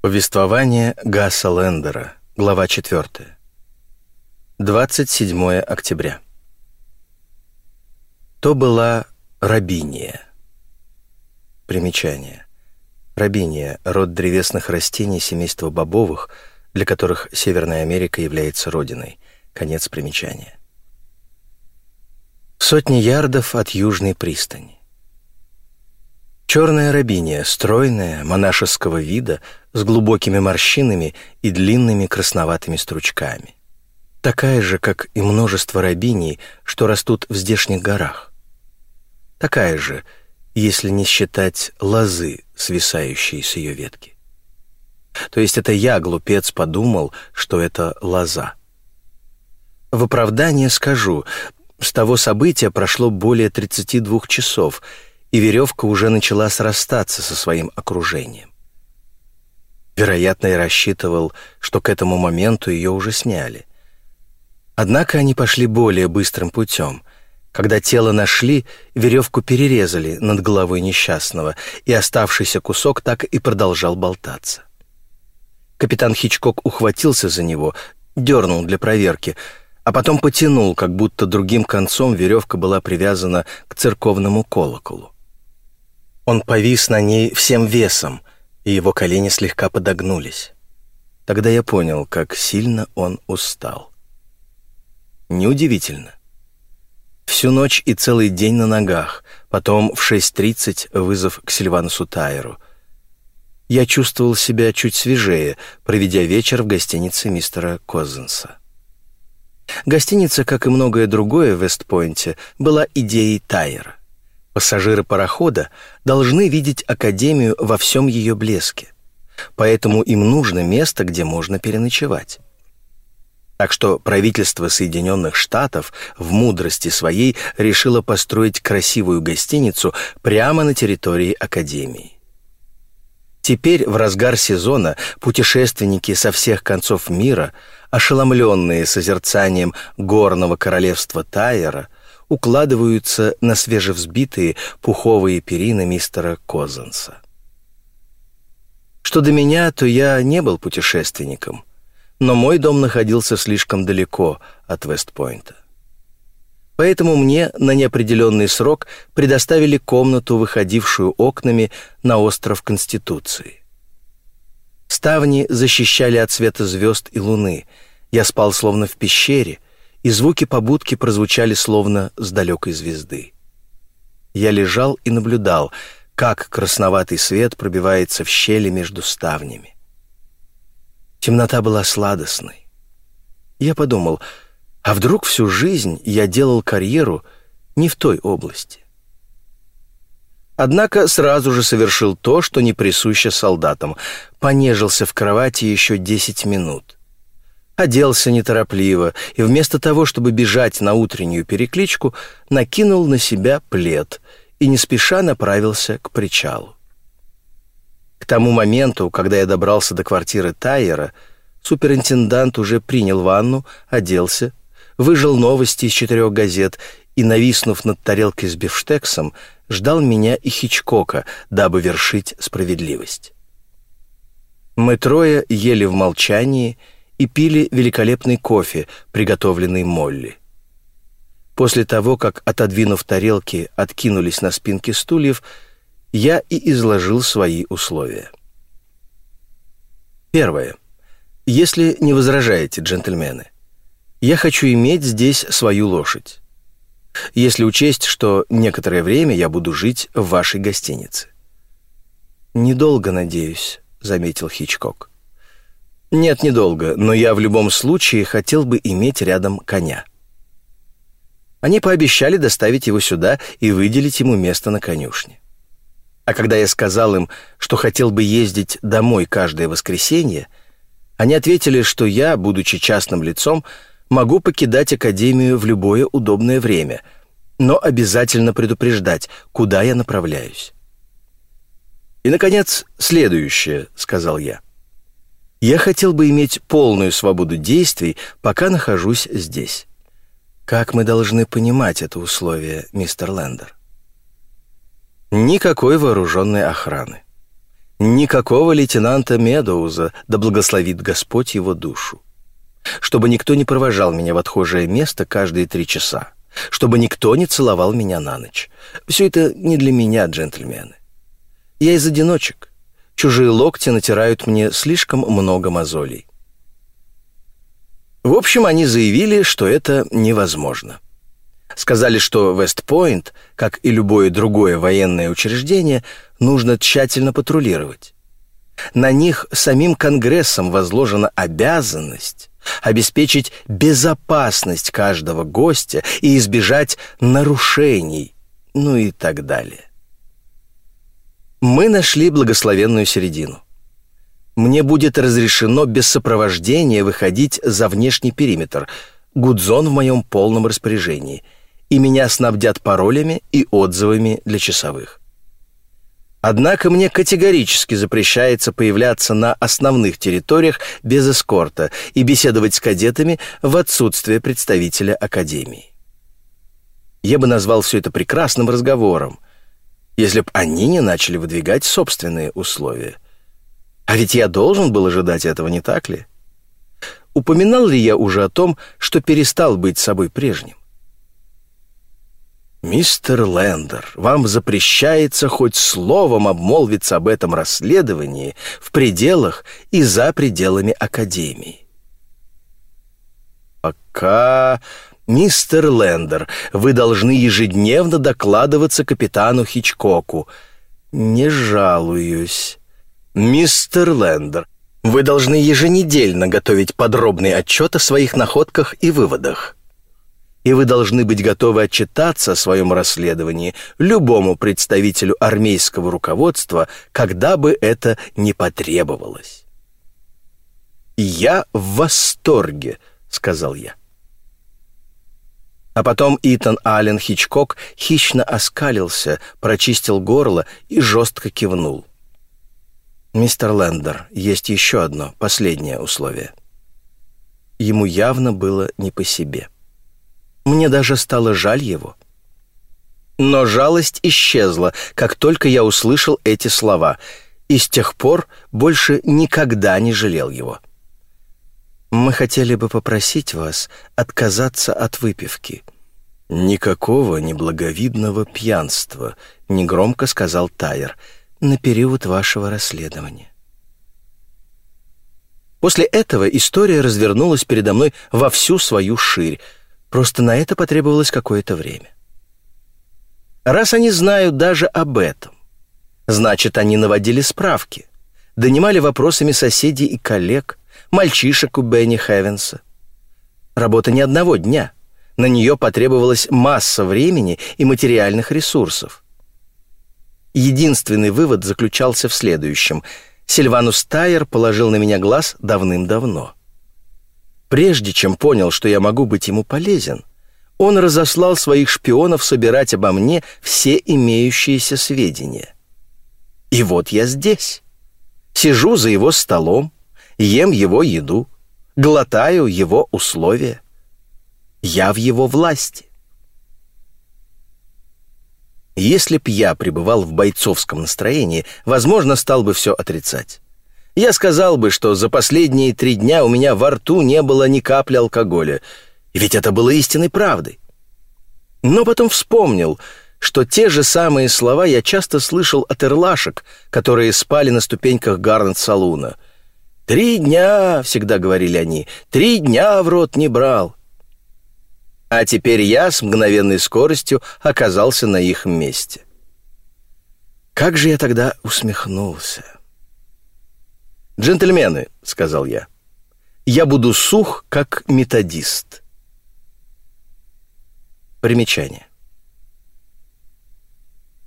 Повествование Гасса Лендера, глава 4. 27 октября. То была рабиния. Примечание. Рабиния – род древесных растений семейства бобовых, для которых Северная Америка является родиной. Конец примечания. Сотни ярдов от южной пристани. Черная рабиния, стройная, монашеского вида, с глубокими морщинами и длинными красноватыми стручками. Такая же, как и множество рабиний, что растут в здешних горах. Такая же, если не считать лозы, свисающие с ее ветки. То есть это я, глупец, подумал, что это лоза. В оправдание скажу, с того события прошло более 32 часов, и веревка уже начала срастаться со своим окружением. Вероятно, я рассчитывал, что к этому моменту ее уже сняли. Однако они пошли более быстрым путем. Когда тело нашли, веревку перерезали над головой несчастного, и оставшийся кусок так и продолжал болтаться. Капитан Хичкок ухватился за него, дернул для проверки, а потом потянул, как будто другим концом веревка была привязана к церковному колоколу. Он повис на ней всем весом, и его колени слегка подогнулись. Тогда я понял, как сильно он устал. Неудивительно. Всю ночь и целый день на ногах, потом в 6.30 вызов к Сильванусу Тайеру. Я чувствовал себя чуть свежее, проведя вечер в гостинице мистера Козенса. Гостиница, как и многое другое в Вестпойнте, была идеей Тайера. Пассажиры парохода должны видеть Академию во всем ее блеске. Поэтому им нужно место, где можно переночевать. Так что правительство Соединенных Штатов в мудрости своей решило построить красивую гостиницу прямо на территории Академии. Теперь, в разгар сезона, путешественники со всех концов мира, ошеломленные созерцанием горного королевства Тайера, укладываются на свежевзбитые пуховые перины мистера Козанса. Что до меня, то я не был путешественником – но мой дом находился слишком далеко от Вестпойнта. Поэтому мне на неопределенный срок предоставили комнату, выходившую окнами на остров Конституции. Ставни защищали от света звезд и луны. Я спал словно в пещере, и звуки побудки прозвучали словно с далекой звезды. Я лежал и наблюдал, как красноватый свет пробивается в щели между ставнями. Темнота была сладостной. Я подумал, а вдруг всю жизнь я делал карьеру не в той области? Однако сразу же совершил то, что не присуще солдатам. Понежился в кровати еще десять минут. Оделся неторопливо и вместо того, чтобы бежать на утреннюю перекличку, накинул на себя плед и не спеша направился к причалу. К тому моменту, когда я добрался до квартиры Тайера, суперинтендант уже принял ванну, оделся, выжил новости из четырех газет и, нависнув над тарелкой с бифштексом, ждал меня и Хичкока, дабы вершить справедливость. Мы трое ели в молчании пили великолепный кофе, приготовленный Молли. После того, как, отодвинув тарелки, откинулись на спинки стульев, я и изложил свои условия. Первое. Если не возражаете, джентльмены, я хочу иметь здесь свою лошадь. Если учесть, что некоторое время я буду жить в вашей гостинице. «Недолго, надеюсь», — заметил Хичкок. «Нет, недолго, но я в любом случае хотел бы иметь рядом коня». Они пообещали доставить его сюда и выделить ему место на конюшне. А когда я сказал им, что хотел бы ездить домой каждое воскресенье, они ответили, что я, будучи частным лицом, могу покидать Академию в любое удобное время, но обязательно предупреждать, куда я направляюсь. «И, наконец, следующее», — сказал я. «Я хотел бы иметь полную свободу действий, пока нахожусь здесь». «Как мы должны понимать это условие, мистер Лендер?» Никакой вооруженной охраны. Никакого лейтенанта Медоуза, да благословит Господь его душу. Чтобы никто не провожал меня в отхожее место каждые три часа. Чтобы никто не целовал меня на ночь. Все это не для меня, джентльмены. Я из одиночек. Чужие локти натирают мне слишком много мозолей. В общем, они заявили, что это невозможно. Сказали, что Вестпойнт, как и любое другое военное учреждение, нужно тщательно патрулировать. На них самим Конгрессом возложена обязанность обеспечить безопасность каждого гостя и избежать нарушений, ну и так далее. Мы нашли благословенную середину. Мне будет разрешено без сопровождения выходить за внешний периметр. Гудзон в моем полном распоряжении. И меня снабдят паролями и отзывами для часовых. Однако мне категорически запрещается появляться на основных территориях без эскорта и беседовать с кадетами в отсутствие представителя Академии. Я бы назвал все это прекрасным разговором, если б они не начали выдвигать собственные условия. А ведь я должен был ожидать этого, не так ли? Упоминал ли я уже о том, что перестал быть собой прежним? «Мистер Лендер, вам запрещается хоть словом обмолвиться об этом расследовании в пределах и за пределами Академии». «Пока...» «Мистер Лендер, вы должны ежедневно докладываться капитану Хичкоку». «Не жалуюсь». «Мистер Лендер, вы должны еженедельно готовить подробный отчет о своих находках и выводах» и вы должны быть готовы отчитаться о своем расследовании любому представителю армейского руководства, когда бы это не потребовалось. «Я в восторге», — сказал я. А потом Итан Аллен Хичкок хищно оскалился, прочистил горло и жестко кивнул. «Мистер Лендер, есть еще одно, последнее условие». Ему явно было не по себе. — мне даже стало жаль его. Но жалость исчезла, как только я услышал эти слова, и с тех пор больше никогда не жалел его. «Мы хотели бы попросить вас отказаться от выпивки». «Никакого неблаговидного пьянства», — негромко сказал Тайер, — «на период вашего расследования». После этого история развернулась передо мной во всю свою ширь, Просто на это потребовалось какое-то время. Раз они знают даже об этом, значит, они наводили справки, донимали вопросами соседей и коллег, мальчишек у Бенни Хевенса. Работа не одного дня. На нее потребовалась масса времени и материальных ресурсов. Единственный вывод заключался в следующем. Сильванус Тайер положил на меня глаз давным-давно. Прежде чем понял, что я могу быть ему полезен, он разослал своих шпионов собирать обо мне все имеющиеся сведения. И вот я здесь. Сижу за его столом, ем его еду, глотаю его условия. Я в его власти. Если б я пребывал в бойцовском настроении, возможно, стал бы все отрицать я сказал бы, что за последние три дня у меня во рту не было ни капли алкоголя, ведь это было истинной правдой. Но потом вспомнил, что те же самые слова я часто слышал от эрлашек, которые спали на ступеньках Гарнет-салуна. «Три дня», — всегда говорили они, — «три дня в рот не брал». А теперь я с мгновенной скоростью оказался на их месте. Как же я тогда усмехнулся. «Джентльмены», — сказал я, — «я буду сух, как методист». Примечание.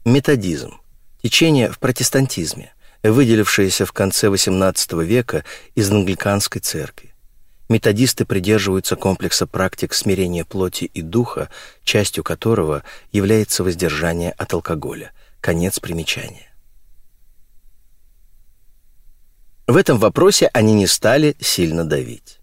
Методизм — течение в протестантизме, выделившееся в конце XVIII века из англиканской церкви. Методисты придерживаются комплекса практик смирения плоти и духа, частью которого является воздержание от алкоголя. Конец примечания. В этом вопросе они не стали сильно давить.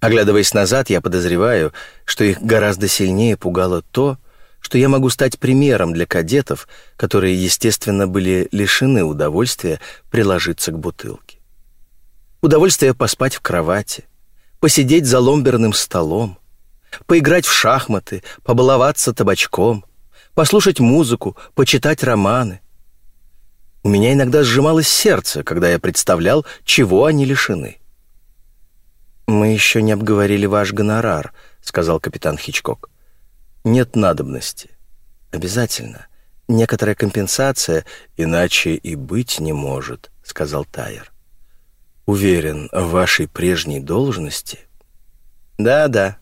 Оглядываясь назад, я подозреваю, что их гораздо сильнее пугало то, что я могу стать примером для кадетов, которые, естественно, были лишены удовольствия приложиться к бутылке. Удовольствие поспать в кровати, посидеть за ломберным столом, поиграть в шахматы, побаловаться табачком, послушать музыку, почитать романы. У меня иногда сжималось сердце, когда я представлял, чего они лишены. «Мы еще не обговорили ваш гонорар», — сказал капитан Хичкок. «Нет надобности. Обязательно. Некоторая компенсация, иначе и быть не может», — сказал Тайер. «Уверен, в вашей прежней должности...» «Да-да.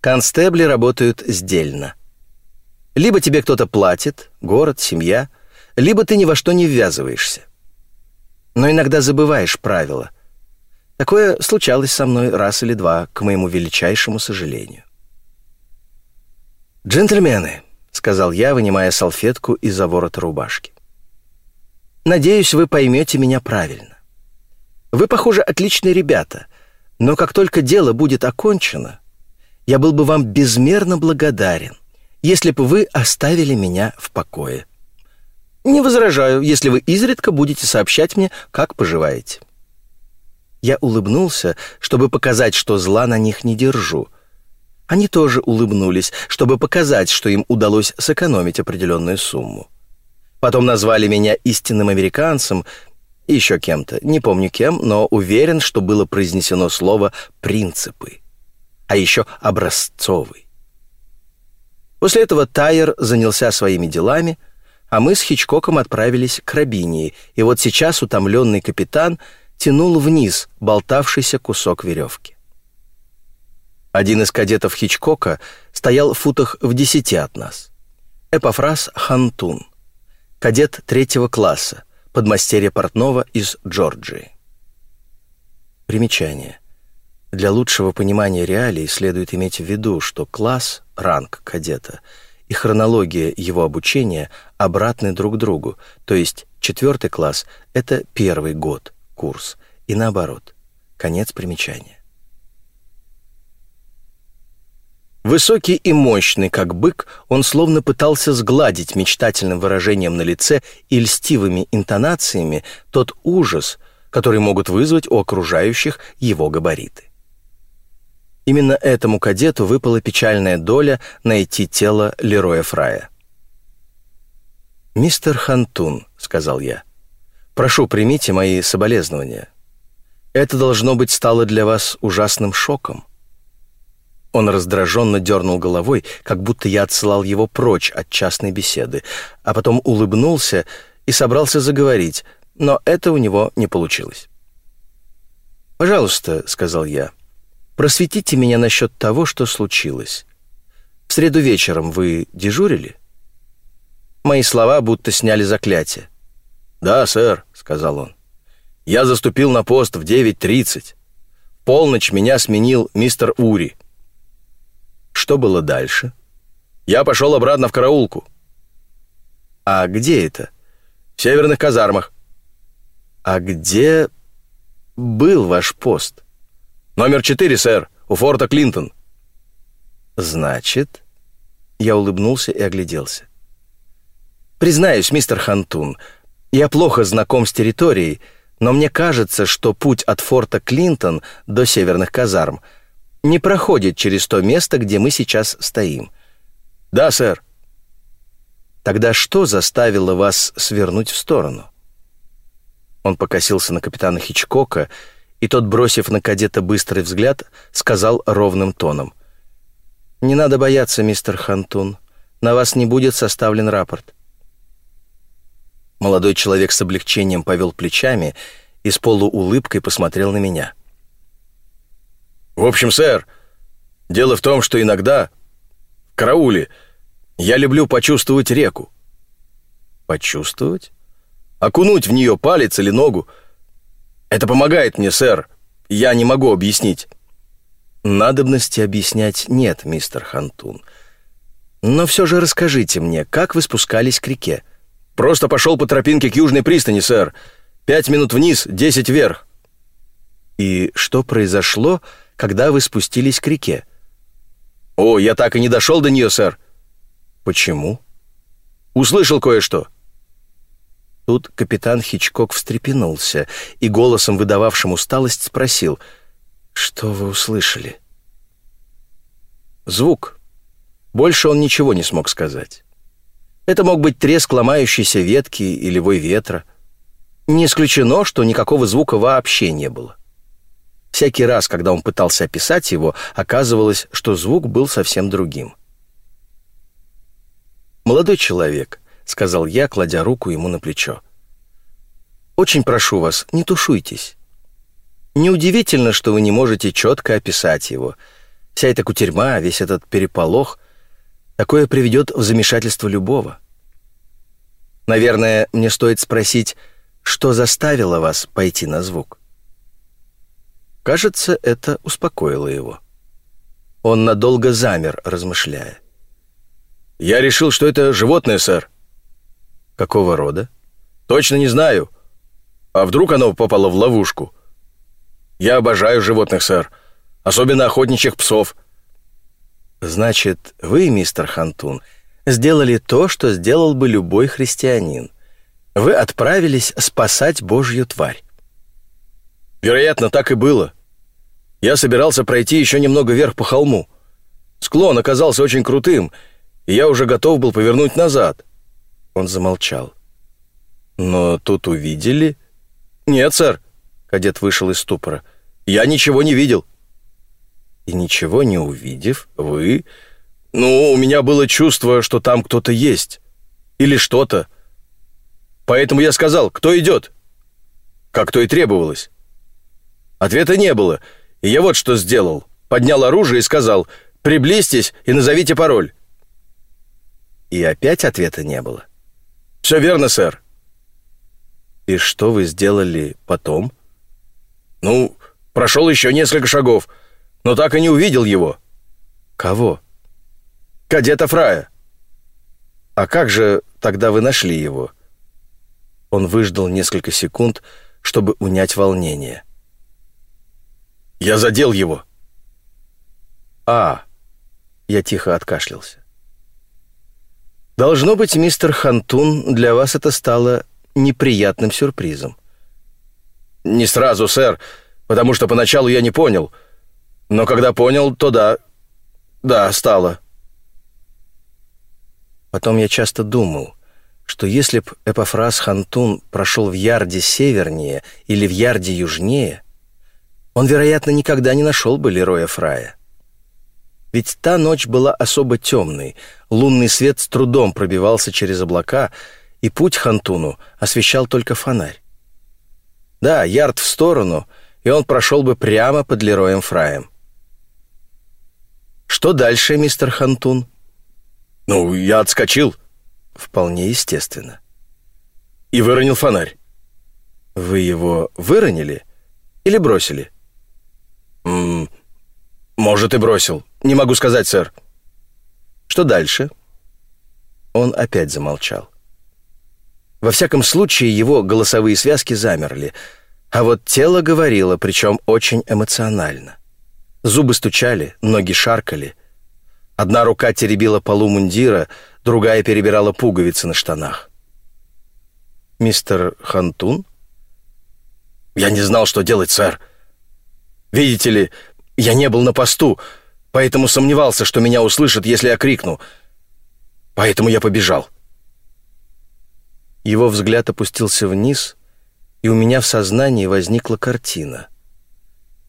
Констебли работают сдельно. Либо тебе кто-то платит, город, семья, либо ты ни во что не ввязываешься. Но иногда забываешь правила. Такое случалось со мной раз или два, к моему величайшему сожалению. «Джентльмены», — сказал я, вынимая салфетку из-за ворота рубашки. «Надеюсь, вы поймете меня правильно. Вы, похоже, отличные ребята, но как только дело будет окончено, я был бы вам безмерно благодарен, если бы вы оставили меня в покое. Не возражаю, если вы изредка будете сообщать мне, как поживаете». Я улыбнулся, чтобы показать, что зла на них не держу — они тоже улыбнулись, чтобы показать, что им удалось сэкономить определенную сумму. Потом назвали меня истинным американцем и еще кем-то, не помню кем, но уверен, что было произнесено слово «принципы», а еще «образцовый». После этого Тайер занялся своими делами, а мы с Хичкоком отправились к Рабинии, и вот сейчас утомленный капитан тянул вниз болтавшийся кусок веревки. Один из кадетов Хичкока стоял в футах в десяти от нас. Эпофраз Хантун, кадет третьего класса, подмастерье портного из Джорджии. Примечание. Для лучшего понимания реалий следует иметь в виду, что класс, ранг кадета и хронология его обучения обратны друг другу, то есть четвертый класс — это первый год, курс, и наоборот. Конец примечания. Высокий и мощный, как бык, он словно пытался сгладить мечтательным выражением на лице и льстивыми интонациями тот ужас, который могут вызвать у окружающих его габариты. Именно этому кадету выпала печальная доля найти тело Лероя Фрая. «Мистер Хантун», — сказал я, — «прошу, примите мои соболезнования. Это, должно быть, стало для вас ужасным шоком». Он раздраженно дернул головой, как будто я отсылал его прочь от частной беседы, а потом улыбнулся и собрался заговорить, но это у него не получилось. «Пожалуйста», — сказал я, — «просветите меня насчет того, что случилось. В среду вечером вы дежурили?» Мои слова будто сняли заклятие. «Да, сэр», — сказал он. «Я заступил на пост в 9.30. В полночь меня сменил мистер Ури». Что было дальше? Я пошел обратно в караулку. А где это? В северных казармах. А где был ваш пост? Номер четыре, сэр, у форта Клинтон. Значит, я улыбнулся и огляделся. Признаюсь, мистер Хантун, я плохо знаком с территорией, но мне кажется, что путь от форта Клинтон до северных казарм — не проходит через то место, где мы сейчас стоим. Да, сэр. Тогда что заставило вас свернуть в сторону? Он покосился на капитана Хичкока, и тот, бросив на кадета быстрый взгляд, сказал ровным тоном. «Не надо бояться, мистер Хантун. На вас не будет составлен рапорт». Молодой человек с облегчением повел плечами и с полуулыбкой посмотрел на меня. В общем, сэр, дело в том, что иногда в карауле я люблю почувствовать реку. Почувствовать? Окунуть в нее палец или ногу. Это помогает мне, сэр. Я не могу объяснить. Надобности объяснять нет, мистер Хантун. Но все же расскажите мне, как вы спускались к реке? Просто пошел по тропинке к южной пристани, сэр. Пять минут вниз, десять вверх. И что произошло, когда вы спустились к реке?» «О, я так и не дошел до нее, сэр». Почему? Услышал кое-что. Тут капитан Хичкок встрепенулся и голосом, выдававшим усталость, спросил, «Что вы услышали?» Звук. Больше он ничего не смог сказать. Это мог быть треск ломающейся ветки или вой ветра. Не исключено, что никакого звука вообще не было. Всякий раз, когда он пытался описать его, оказывалось, что звук был совсем другим. «Молодой человек», — сказал я, кладя руку ему на плечо. «Очень прошу вас, не тушуйтесь. Неудивительно, что вы не можете четко описать его. Вся эта кутерьма, весь этот переполох, такое приведет в замешательство любого. Наверное, мне стоит спросить, что заставило вас пойти на звук?» Кажется, это успокоило его. Он надолго замер, размышляя. «Я решил, что это животное, сэр». «Какого рода?» «Точно не знаю. А вдруг оно попало в ловушку?» «Я обожаю животных, сэр. Особенно охотничьих псов». «Значит, вы, мистер Хантун, сделали то, что сделал бы любой христианин. Вы отправились спасать Божью тварь. Вероятно, так и было. Я собирался пройти еще немного вверх по холму. Склон оказался очень крутым, и я уже готов был повернуть назад. Он замолчал. Но тут увидели... Нет, сэр. Кадет вышел из ступора. Я ничего не видел. И ничего не увидев, вы... Ну, у меня было чувство, что там кто-то есть. Или что-то. Поэтому я сказал, кто идет? Как то и требовалось. Ответа не было, и я вот что сделал. Поднял оружие и сказал «Приблизьтесь и назовите пароль». И опять ответа не было. «Все верно, сэр». «И что вы сделали потом?» «Ну, прошел еще несколько шагов, но так и не увидел его». «Кого?» «Кадета Фрая». «А как же тогда вы нашли его?» Он выждал несколько секунд, чтобы унять волнение. Я задел его. А, я тихо откашлялся. Должно быть, мистер Хантун, для вас это стало неприятным сюрпризом. Не сразу, сэр, потому что поначалу я не понял. Но когда понял, то да. Да, стало. Потом я часто думал, что если б Эпофраз Хантун прошел в ярде севернее или в ярде южнее, он, вероятно, никогда не нашел бы Лероя Фрая. Ведь та ночь была особо темной, лунный свет с трудом пробивался через облака, и путь Хантуну освещал только фонарь. Да, ярд в сторону, и он прошел бы прямо под Лероем Фраем. «Что дальше, мистер Хантун?» «Ну, я отскочил». «Вполне естественно». «И выронил фонарь». «Вы его выронили или бросили?» «М -м, может и бросил. Не могу сказать, сэр». «Что дальше?» Он опять замолчал. Во всяком случае, его голосовые связки замерли, а вот тело говорило, причем очень эмоционально. Зубы стучали, ноги шаркали. Одна рука теребила полу мундира, другая перебирала пуговицы на штанах. «Мистер Хантун?» «Я не знал, что делать, сэр», Видите ли, я не был на посту, поэтому сомневался, что меня услышат, если я крикну. Поэтому я побежал. Его взгляд опустился вниз, и у меня в сознании возникла картина.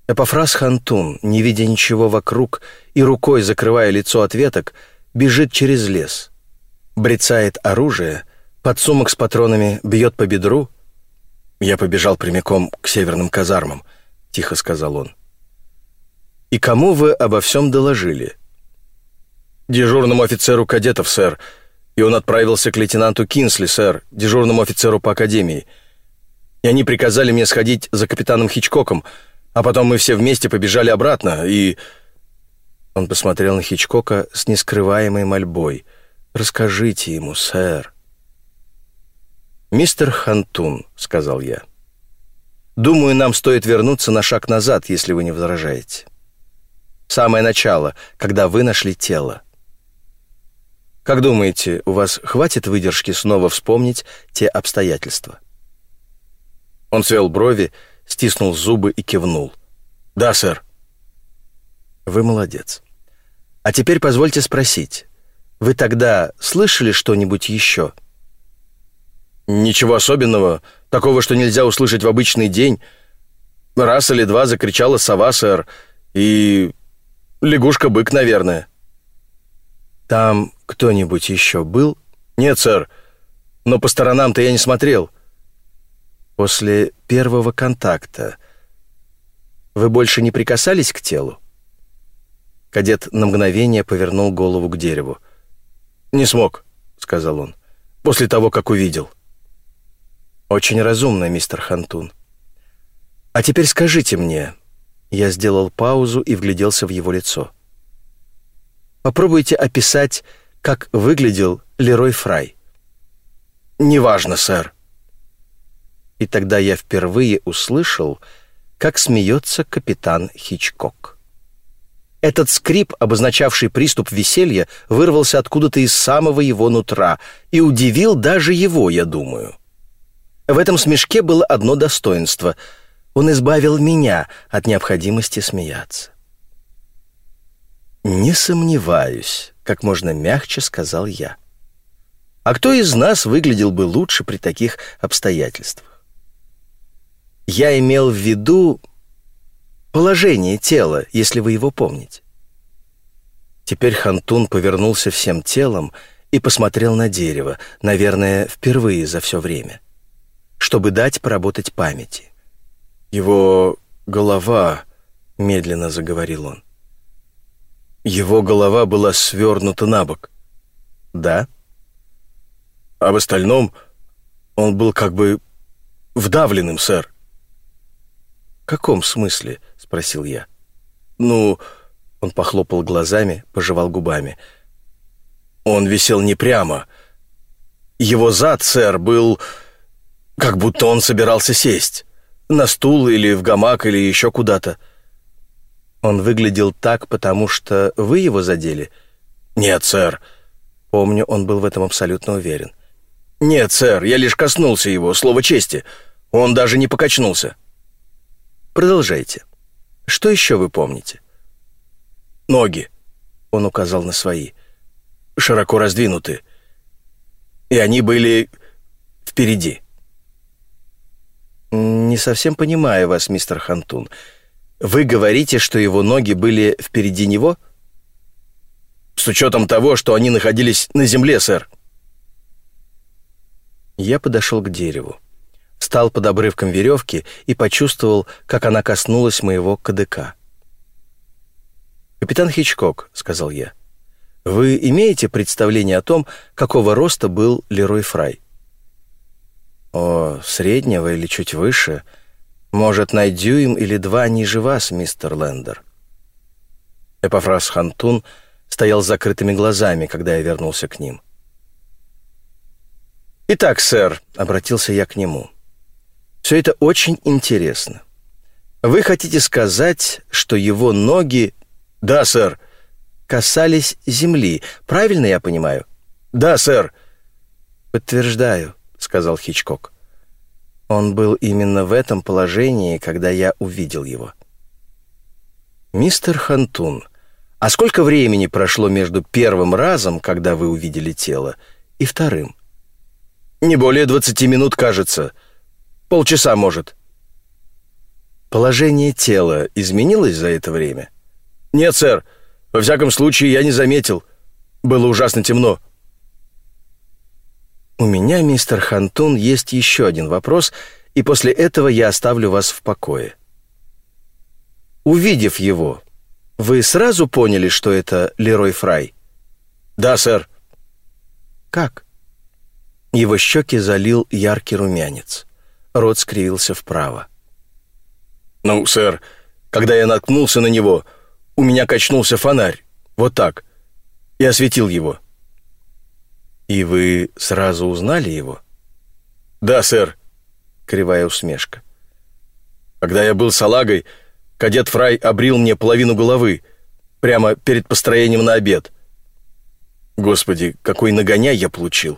Эпофраз Хантун, не видя ничего вокруг и рукой закрывая лицо от веток, бежит через лес. Брецает оружие, подсумок с патронами бьет по бедру. Я побежал прямиком к северным казармам — тихо сказал он. «И кому вы обо всем доложили?» «Дежурному офицеру кадетов, сэр. И он отправился к лейтенанту Кинсли, сэр, дежурному офицеру по академии. И они приказали мне сходить за капитаном Хичкоком, а потом мы все вместе побежали обратно, и...» Он посмотрел на Хичкока с нескрываемой мольбой. «Расскажите ему, сэр». «Мистер Хантун», — сказал я, — Думаю, нам стоит вернуться на шаг назад, если вы не возражаете. Самое начало, когда вы нашли тело. Как думаете, у вас хватит выдержки снова вспомнить те обстоятельства?» Он свел брови, стиснул зубы и кивнул. «Да, сэр». «Вы молодец. А теперь позвольте спросить. Вы тогда слышали что-нибудь еще?» «Ничего особенного, такого, что нельзя услышать в обычный день. Раз или два закричала сова, сэр, и... лягушка-бык, наверное». «Там кто-нибудь еще был?» «Нет, сэр, но по сторонам-то я не смотрел». «После первого контакта вы больше не прикасались к телу?» Кадет на мгновение повернул голову к дереву. «Не смог», — сказал он, — «после того, как увидел». «Очень разумно, мистер Хантун. А теперь скажите мне...» Я сделал паузу и вгляделся в его лицо. «Попробуйте описать, как выглядел Лерой Фрай». «Неважно, сэр». И тогда я впервые услышал, как смеется капитан Хичкок. Этот скрип, обозначавший приступ веселья, вырвался откуда-то из самого его нутра и удивил даже его, я думаю. В этом смешке было одно достоинство. Он избавил меня от необходимости смеяться. «Не сомневаюсь», — как можно мягче сказал я. «А кто из нас выглядел бы лучше при таких обстоятельствах?» Я имел в виду положение тела, если вы его помните. Теперь Хантун повернулся всем телом и посмотрел на дерево, наверное, впервые за все время, чтобы дать поработать памяти. «Его голова», — медленно заговорил он, — «его голова была свернута на бок». «Да?» «А в остальном он был как бы вдавленным, сэр». «В каком смысле?» — спросил я. «Ну...» — он похлопал глазами, пожевал губами. «Он висел не прямо. Его зад, сэр, был... как будто он собирался сесть. На стул или в гамак или еще куда-то». «Он выглядел так, потому что вы его задели?» «Нет, сэр». Помню, он был в этом абсолютно уверен. «Нет, сэр, я лишь коснулся его, слово чести. Он даже не покачнулся». Продолжайте. Что еще вы помните? Ноги. Он указал на свои. Широко раздвинуты. И они были впереди. Не совсем понимаю вас, мистер Хантун. Вы говорите, что его ноги были впереди него? С учетом того, что они находились на земле, сэр. Я подошел к дереву встал под обрывком веревки и почувствовал, как она коснулась моего КДК. «Капитан Хичкок», — сказал я, — «вы имеете представление о том, какого роста был Лерой Фрай?» «О, среднего или чуть выше. Может, на дюйм или два ниже вас, мистер Лендер». Эпофраз Хантун стоял с закрытыми глазами, когда я вернулся к ним. «Итак, сэр», — обратился я к нему, — все это очень интересно. Вы хотите сказать, что его ноги... Да, сэр. Касались земли. Правильно я понимаю? Да, сэр. Подтверждаю, сказал Хичкок. Он был именно в этом положении, когда я увидел его. Мистер Хантун, а сколько времени прошло между первым разом, когда вы увидели тело, и вторым? Не более двадцати минут, кажется. Полчаса, может». «Положение тела изменилось за это время?» «Нет, сэр. Во всяком случае, я не заметил. Было ужасно темно». «У меня, мистер Хантун, есть еще один вопрос, и после этого я оставлю вас в покое. Увидев его, вы сразу поняли, что это Лерой Фрай?» «Да, сэр». «Как?» Его щеки залил яркий румянец. Рот скривился вправо. «Ну, сэр, когда я наткнулся на него, у меня качнулся фонарь. Вот так. И осветил его». «И вы сразу узнали его?» «Да, сэр», — кривая усмешка. «Когда я был салагой, кадет Фрай обрил мне половину головы, прямо перед построением на обед». Господи, какой нагоняй я получил.